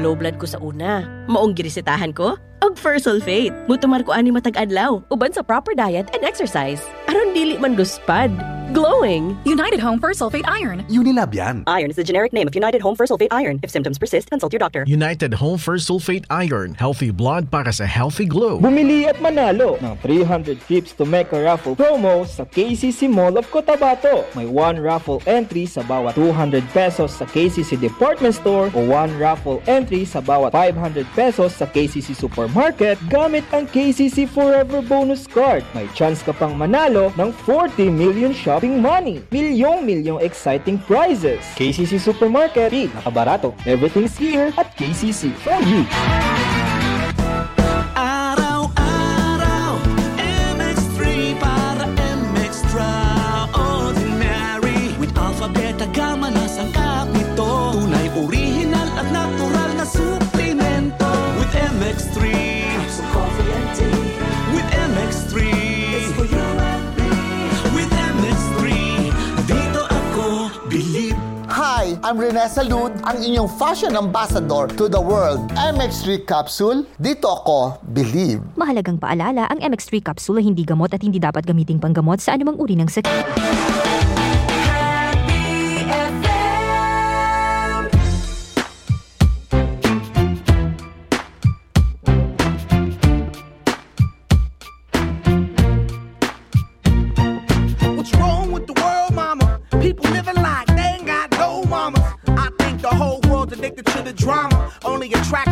Low blood ko sa una. Maong girisitahan ko. Og fur sulfate. Mutumar ko ani matag-adlaw. Uban sa proper diet and exercise. Aron dili man guspad glowing. United Home First Sulfate Iron. Unilab yan. Iron is the generic name of United Home First Sulfate Iron. If symptoms persist, consult your doctor. United Home First Sulfate Iron. Healthy blood para sa healthy glow. Bumili at manalo ng 300 trips to Mecca Raffle promo sa KCC Mall of Cotabato. May one raffle entry sa bawat 200 pesos sa KCC Department Store o one raffle entry sa bawat 500 pesos sa KCC Supermarket gamit ang KCC Forever Bonus Card. May chance ka pang manalo ng 40 million shop shopping money, milyong-milyong exciting prizes. KCC Supermarket, nakabarato. Everything's here at KCC for you. I'm Rene Salud, ang inyong fashion ambassador to the world. MX3 Capsule, dito ako believe. Mahalagang paalala, ang MX3 Capsule ay hindi gamot at hindi dapat gamiting panggamot sa anumang uri ng sakit.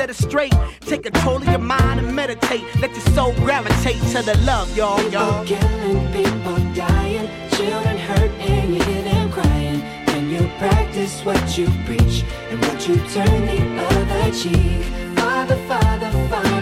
set it straight. Take control of your mind and meditate. Let your soul gravitate to the love, y'all, y'all. People killing, people dying, children hurt, and you hear them crying. Can you practice what you preach and what you turn the other cheek? Father, Father, Father,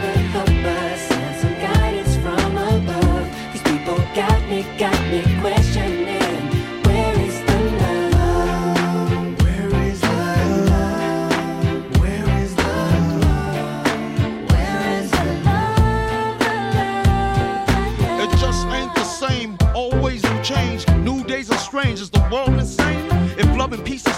Is the world insane? If love and peace is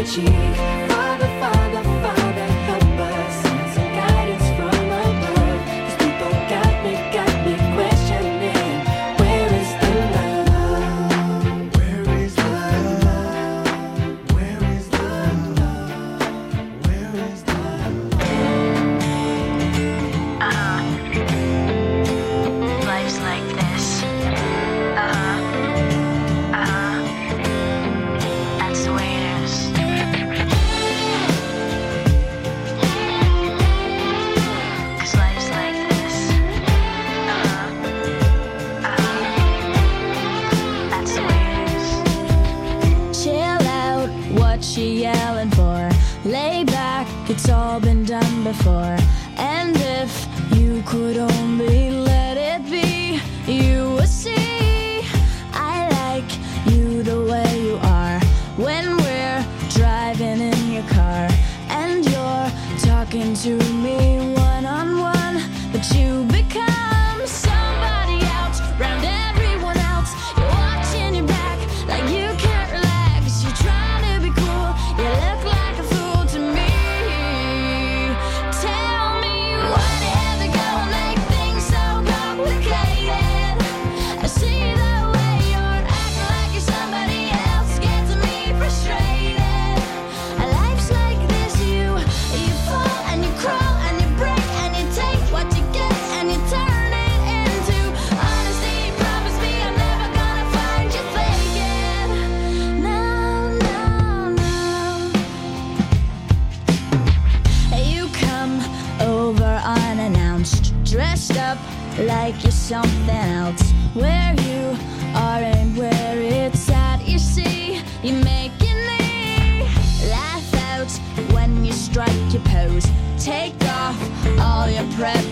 Father, Father, Father, like you're something else. Where you are and where it's at, you see, you're making me laugh out when you strike your pose. Take off all your prep.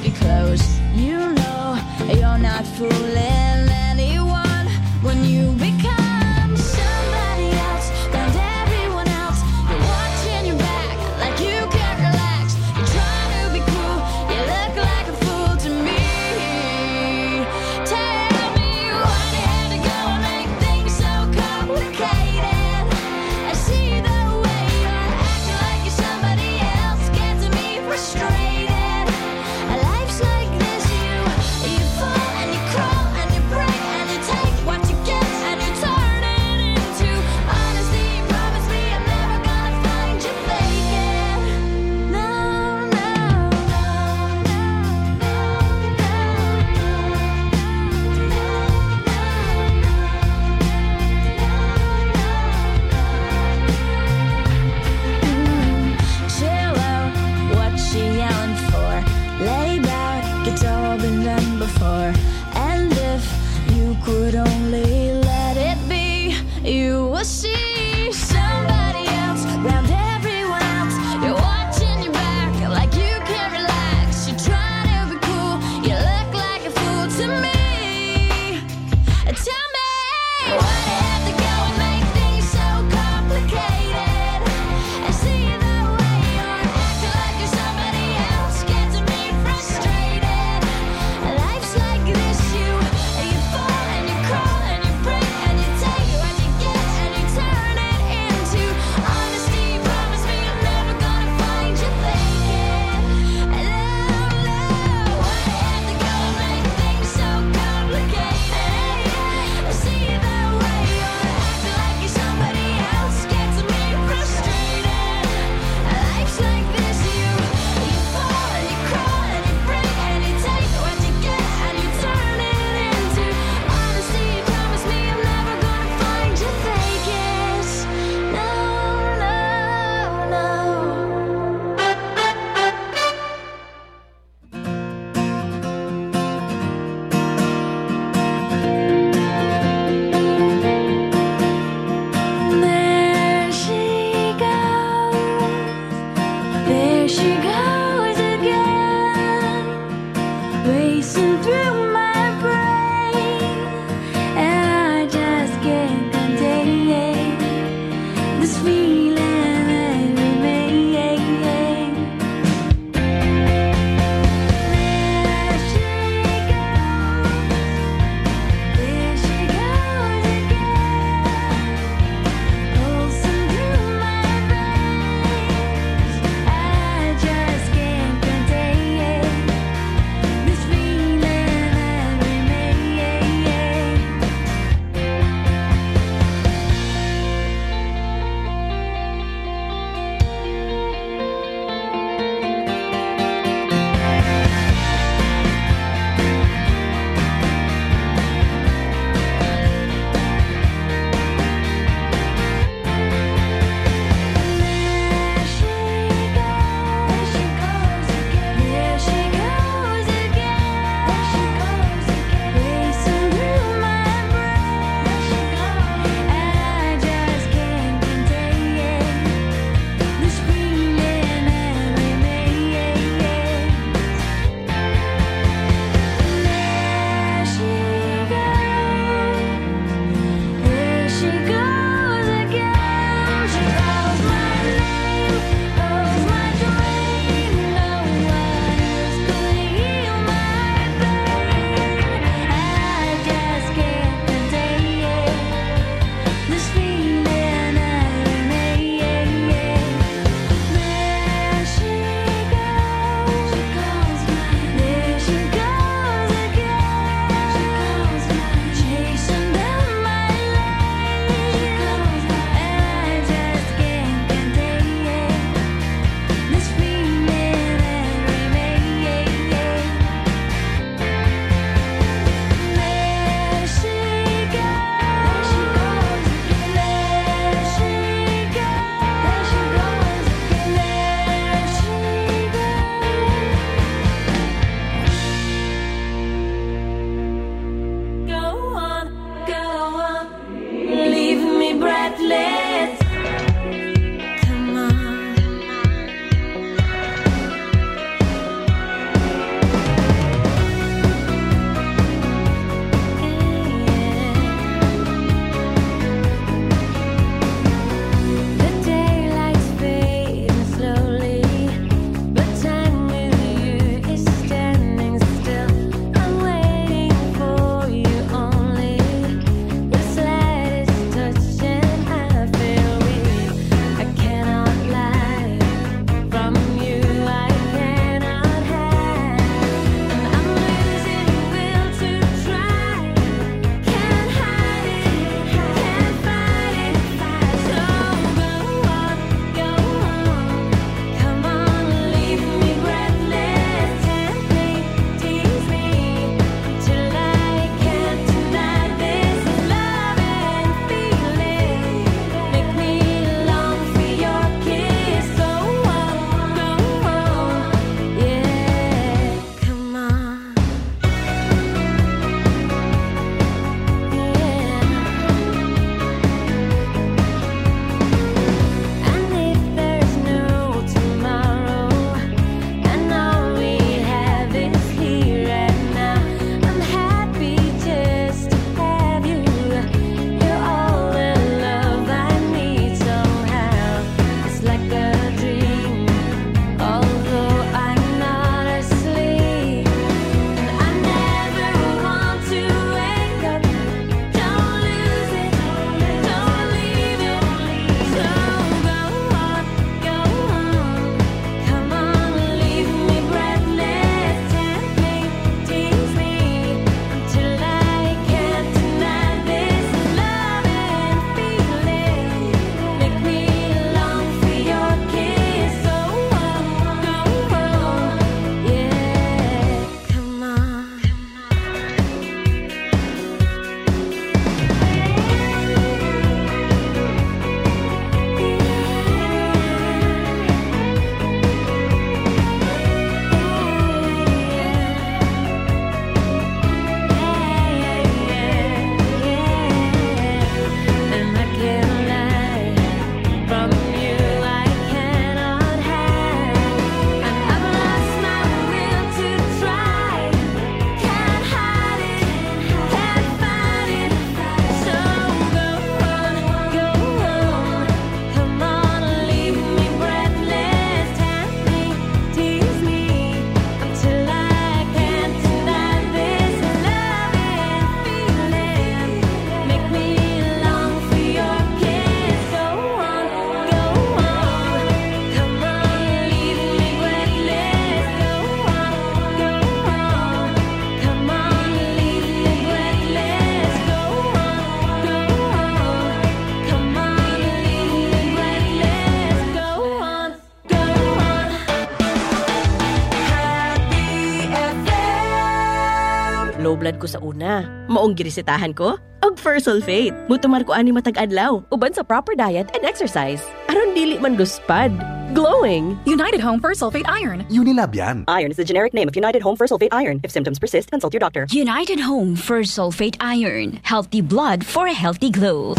Ko sa una. Maong girisitahan ko, og Sulfate. Mutumar ko ani matag adlaw, uban sa proper diet and exercise. Aron dili man luspad. Glowing. United Home First Sulfate Iron. Unilab yan. Iron is the generic name of United Home First Sulfate Iron. If symptoms persist, consult your doctor. United Home First Sulfate Iron. Healthy blood for a healthy glow.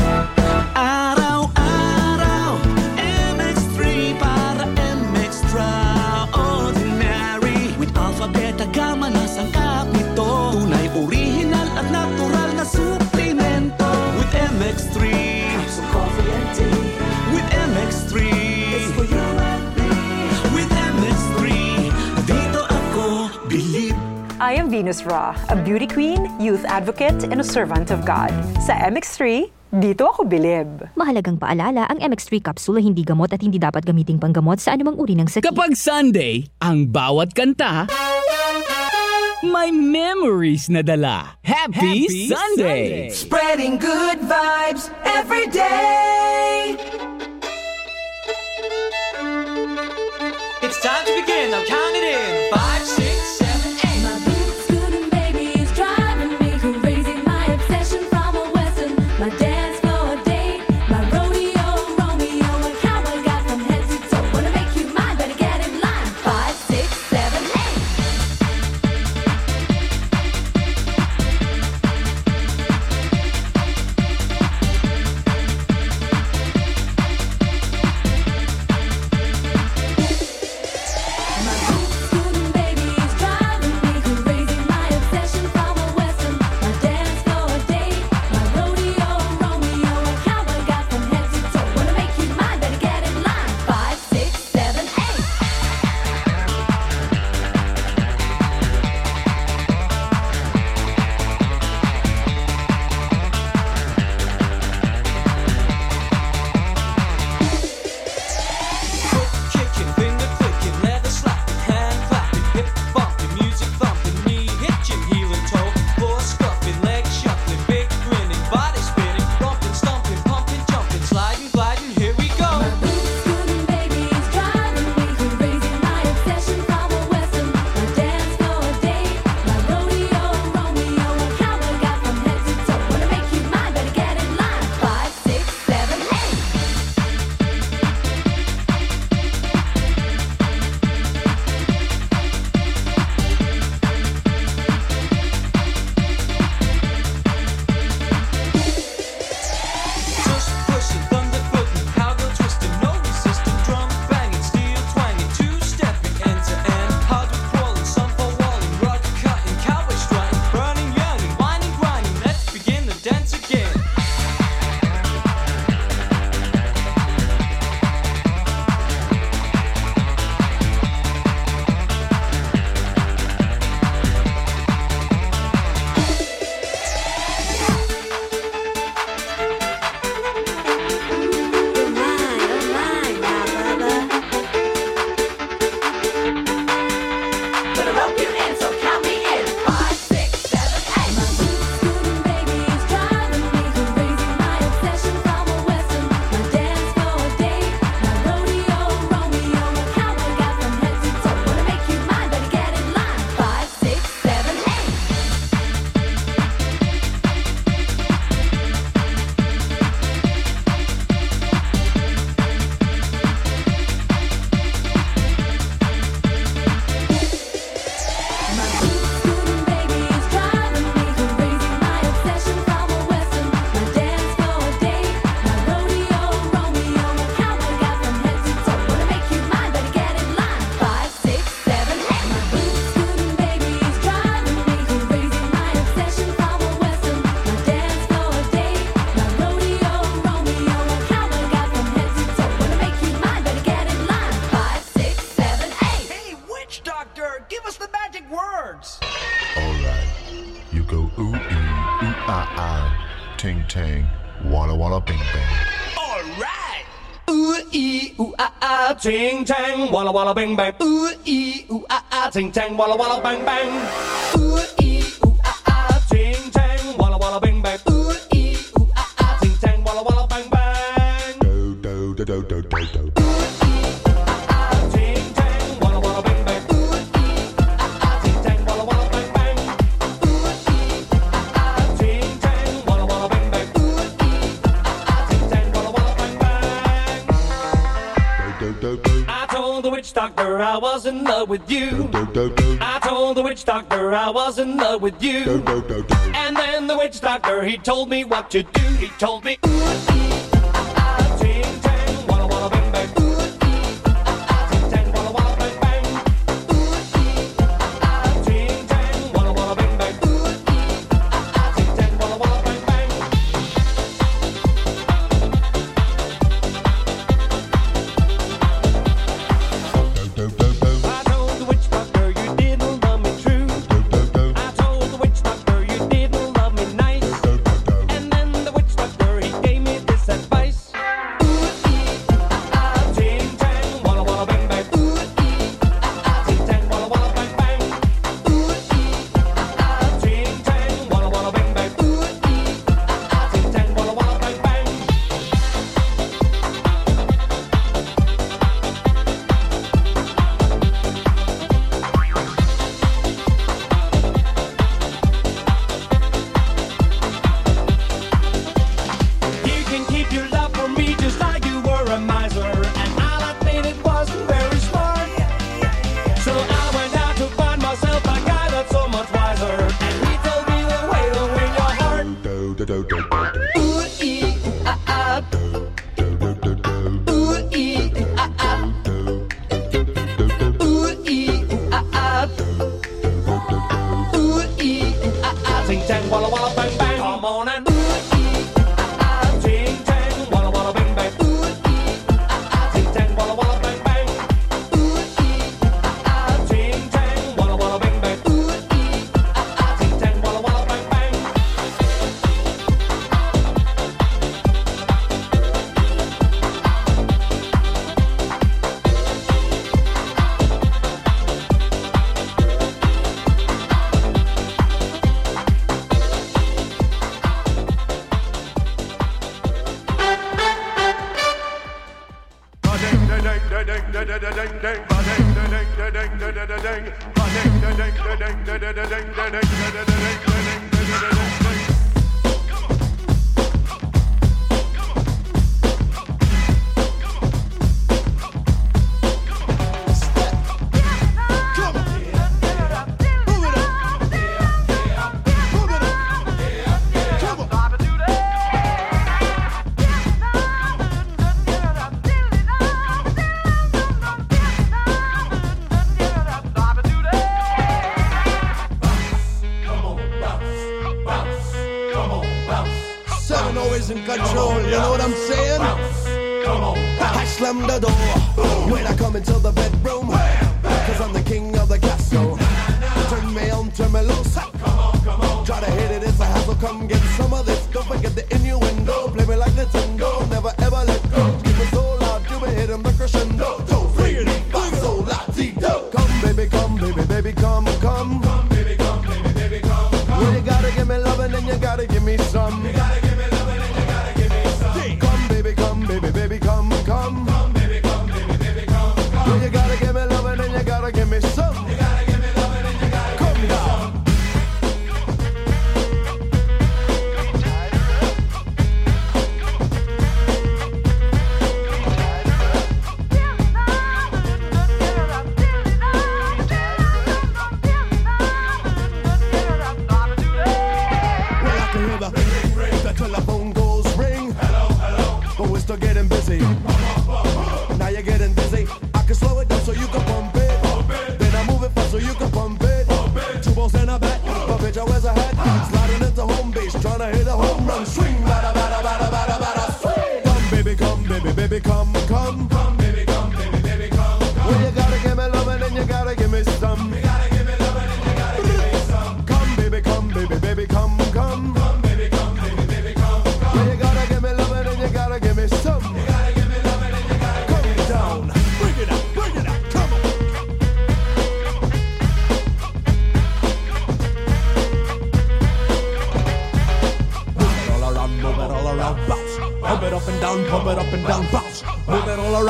I am Venus Ra, a beauty queen, youth advocate, and a servant of God. Sa MX3, dito ako bilib. Mahalagang paalala, ang MX3 capsule hindi gamot at hindi dapat gamiting panggamot sa anumang uri ng sakit. Kapag Sunday, ang bawat kanta may memories na dala. Happy, Sunday! Spreading good vibes every day. It's time to begin, count ting tang, walla walla bang bang. Ooh ee ooh ah ah, ting tang, walla walla bang bang. Ooh ee ooh ah ah, ting tang, walla walla bang bang. Ooh ee ooh ah ah, ting tang, walla walla bang bang. Do do do do do do do. doctor I was in love with you. I told the witch doctor I was in love with you. And then the witch doctor he told me what to do. He told me. Ooh,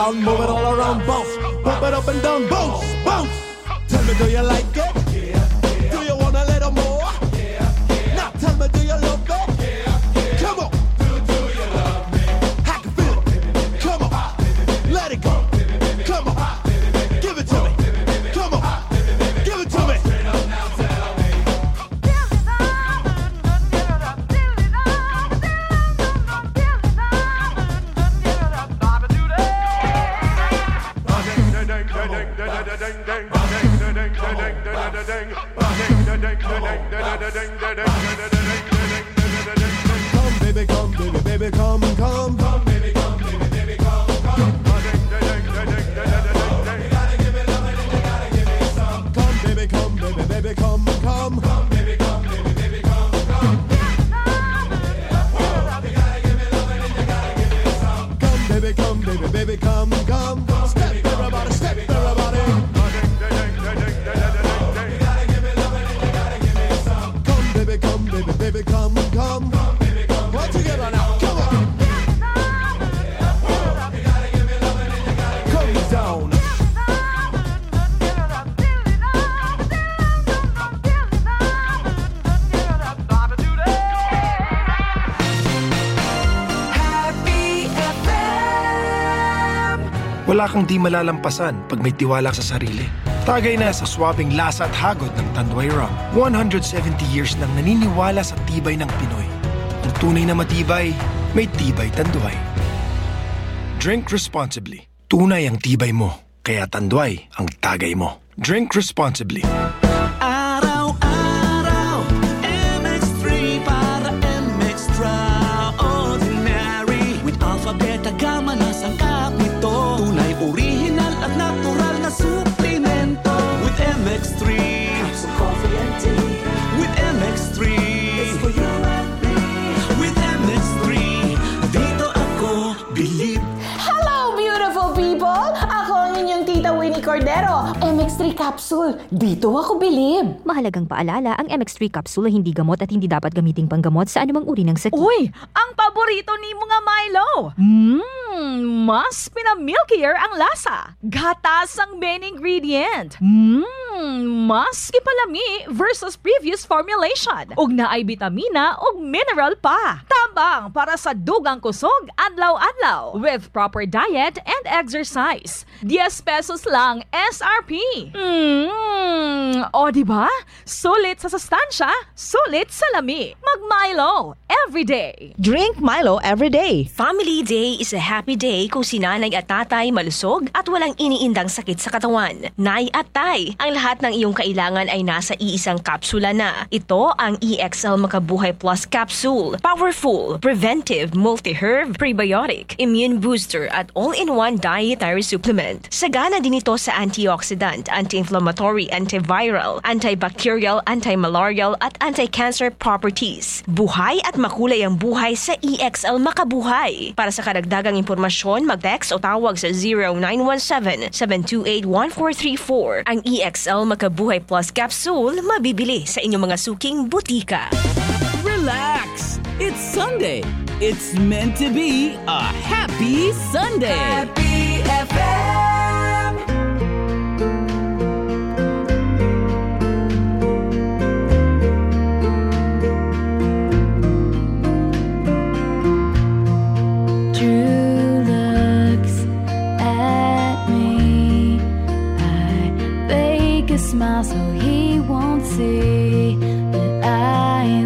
around, move it all around, bounce, pump it up and down, bounce. Wala kang di malalampasan pag may tiwala sa sarili. Tagay na sa swabing lasa at hagod ng Tanduay Rum. 170 years nang naniniwala sa tibay ng Pinoy. Ang tunay na matibay, may tibay Tanduay. Drink responsibly. Tunay ang tibay mo, kaya Tanduay ang tagay mo. Drink responsibly. MX3 Capsule. Dito ako bilib. Mahalagang paalala, ang MX3 capsule ay hindi gamot at hindi dapat gamiting panggamot sa anumang uri ng sakit. Uy, ang paborito ni mga Milo. Mmm, mas pinamilkier ang lasa. Gatas ang main ingredient. Mmm, mas ipalami versus previous formulation. Ug na ay vitamina ug mineral pa. Tambang para sa dugang kusog adlaw-adlaw with proper diet and exercise. 10 pesos lang SRP. Mmm, o di ba? Sulit sa sustansya, sulit sa lami. Mag Milo every day. Drink Milo every day. Family Day is a happy day kung si nanay at tatay malusog at walang iniindang sakit sa katawan. Nay at tay, ang lahat ng iyong kailangan ay nasa iisang kapsula na. Ito ang EXL Makabuhay Plus Capsule. Powerful, preventive, multi-herb, prebiotic, immune booster at all-in-one dietary supplement. Sagana din ito sa antioxidant, anti-inflammatory, antiviral, antibacterial, anti-malarial at anti-cancer properties. Buhay at makulay ang buhay sa EXL Makabuhay. Para sa karagdagang impormasyon, mag-text o tawag sa 0917-728-1434. Ang EXL Makabuhay Plus Capsule mabibili sa inyong mga suking butika. Relax! It's Sunday. It's meant to be a happy Sunday. Happy FM. Smile so he won't see that I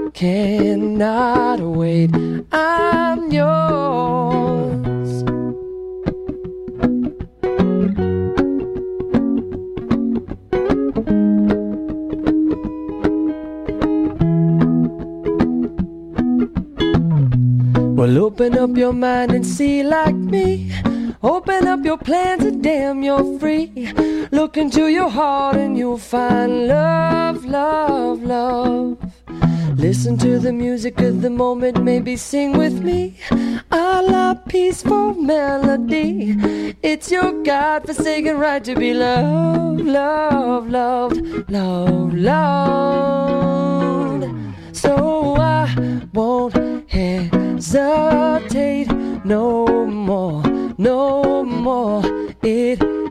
cannot wait. I'm yours. Well, open up your mind and see like me. Open up your plans and damn, you're free. Look into your heart and you'll find love, love, love. Listen to the music of the moment, maybe sing with me. A la peaceful melody. It's your God forsaken right to be loved, loved, loved, loved, loved. So I won't hesitate no more, no more. It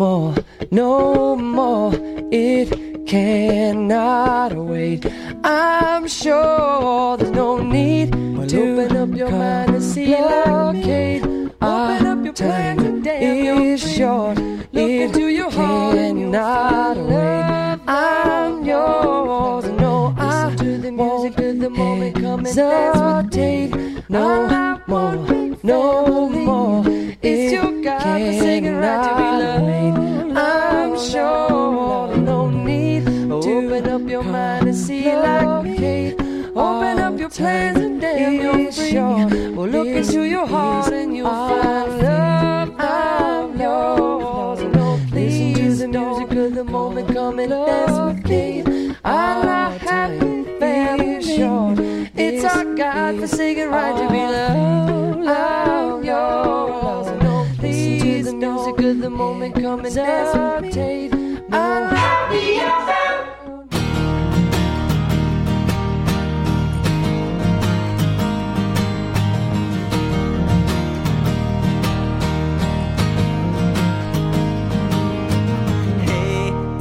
more, no more. It cannot wait. I'm sure there's no need to open up your mind and see blockade. Open up your plan time is short. It into your heart cannot wait. I'm yours. No, I won't hesitate. No more, no more. It cannot wait. I'm sure no need to open up your mind and see like me. Open up your plans and damn you're free. Well, look into your heart and you'll find love. I'm yours. Listen to the music of the moment, come and dance with me. I'm a happy family short. It's our God forsaken right to be oh, loved. Oh, I'm yours. Listen to the music of the moment, come and dance with me. I'm happy FM.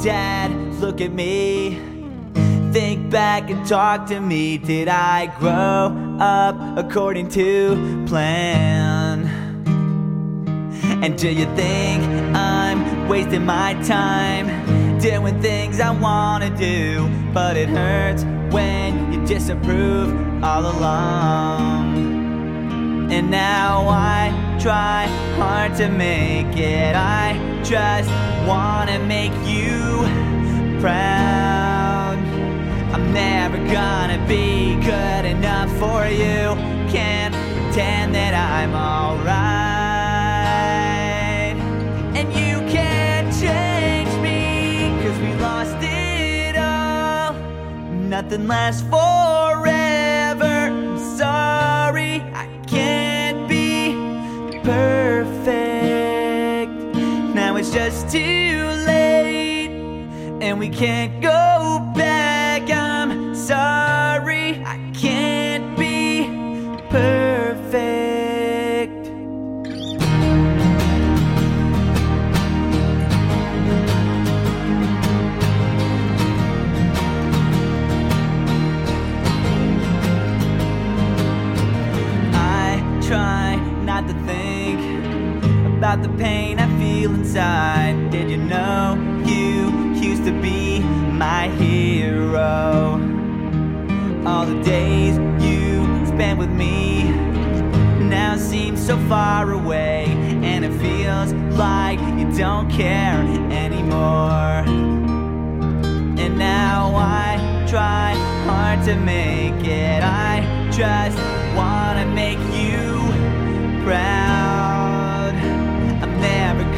Dad, look at me. Back and talk to me. Did I grow up according to plan? And do you think I'm wasting my time doing things I wanna do? But it hurts when you disapprove all along. And now I try hard to make it. I just wanna make you proud. Never gonna be good enough for you. Can't pretend that I'm alright. And you can't change me, cause we lost it all. Nothing lasts forever. I'm sorry, I can't be perfect. Now it's just too late, and we can't go about the pain I feel inside. Did you know you used to be my hero? All the days you spent with me now seem so far away, and it feels like you don't care anymore. And now I try hard to make it. I just wanna make you proud.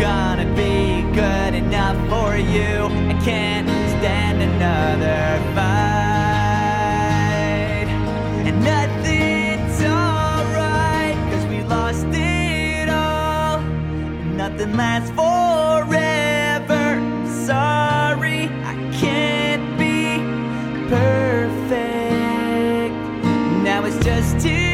Gonna be good enough for you. I can't stand another fight. And nothing's alright, cause we lost it all. Nothing lasts forever. Sorry, I can't be perfect. Now it's just too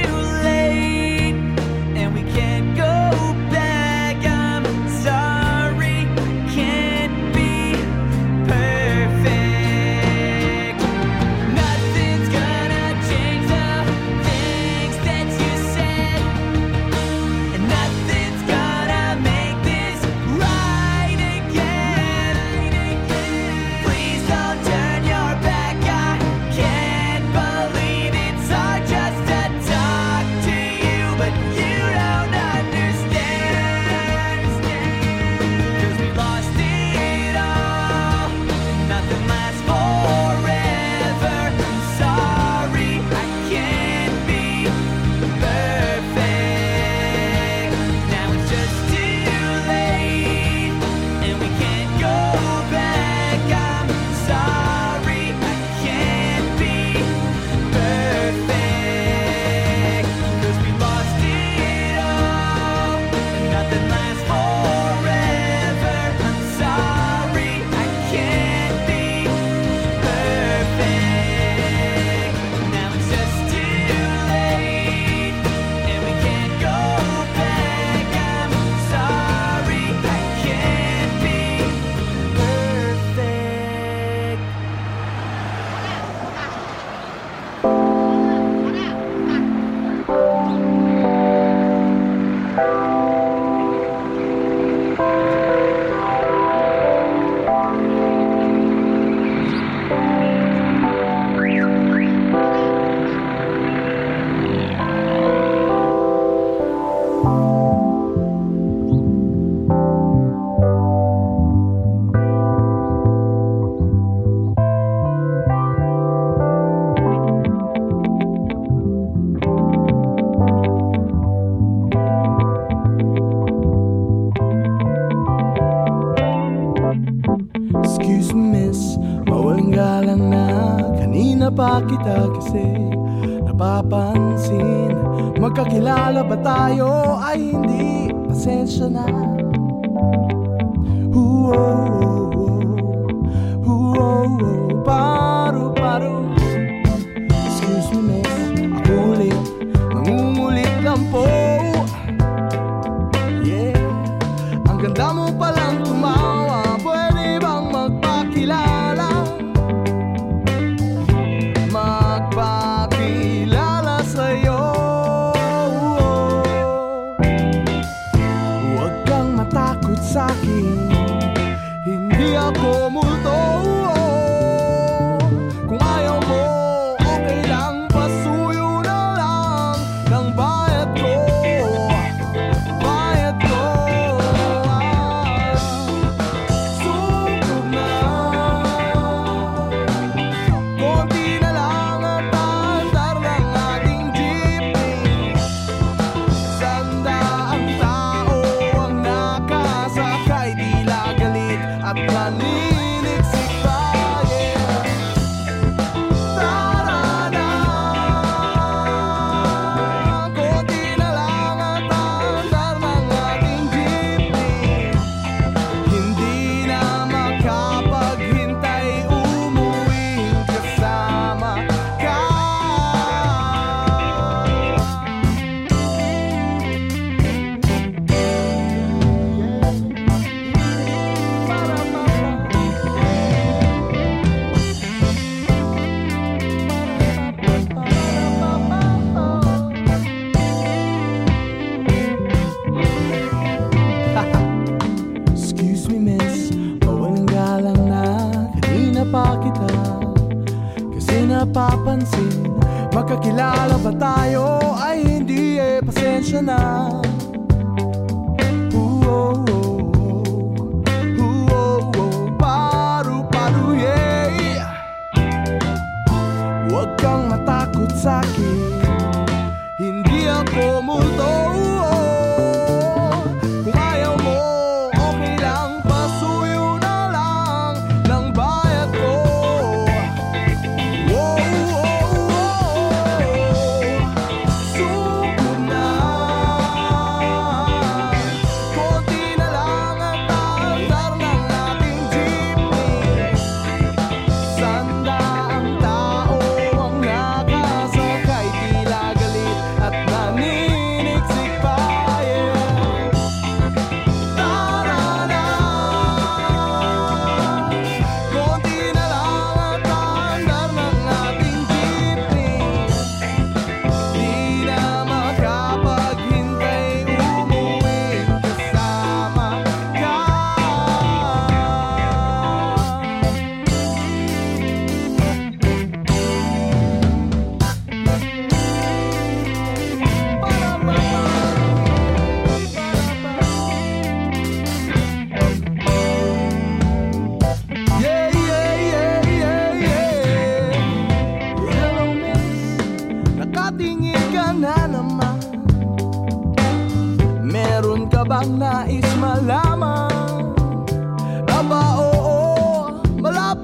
napapansin Magkakilala ba tayo? Ay hindi. Pasensya na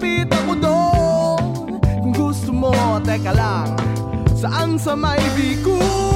malapit ako doon Kung gusto mo, teka lang. Saan sa may bikul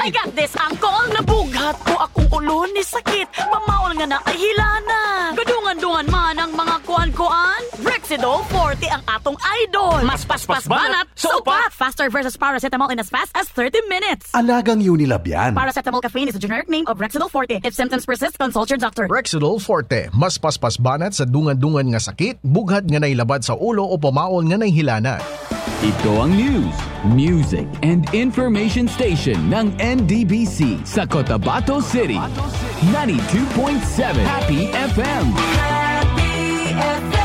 I got this. I'm Tuxedo 40 ang atong idol. Mas paspas banat, sopat! Faster versus paracetamol in as fast as 30 minutes. Alagang Unilab yan. Paracetamol caffeine is a generic name of Rexidol Forte. If symptoms persist, consult your doctor. Rexidol Forte, mas paspas banat sa dungan-dungan nga sakit, bughad nga nailabad sa ulo o pamaol nga nahilana. Ito ang news, music, and information station ng NDBC sa Cotabato City. 92.7 Happy FM. Happy FM.